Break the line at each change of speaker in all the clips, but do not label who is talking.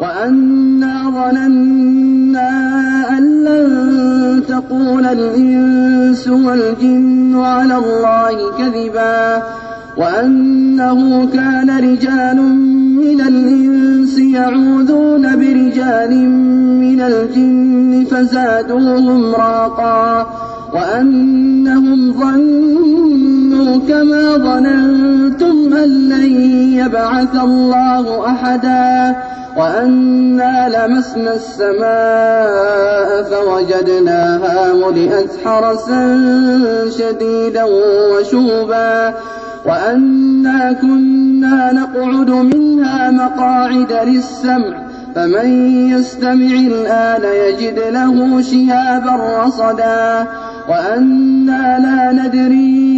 وأنا ظننا أن لن تقول الإنس والجن على الله كذبا وأنه كان رجال من الإنس يعوذون برجال من الجن فزادوهم راقا وأنهم ظنوا كما ظننتم أن لن يبعث الله أحدا وأنا لمسنا السماء فوجدناها ملئت حرسا شديدا وشوبا وأنا كنا نقعد منها مقاعد للسمع فمن يستمع الآن يجد له شهابا رصدا وأنا لا ندري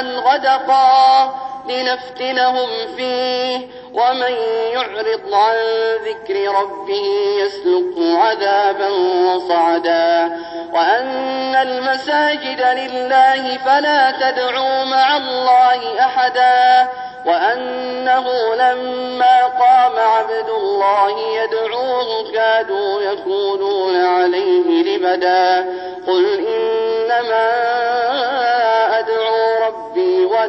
غدقا لنفتنهم فيه ومن يعرض عن ذكر ربه يسلكه عذابا وصعدا. وأن المساجد لله فلا تدعوا مع الله أحدا. وأنه لما قام عبد الله يدعوه كادوا يكونون عليه لبدا. قل إنما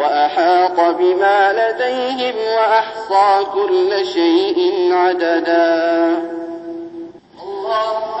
وأحاط بما لديهم وأحصى كل شيء عددا. الله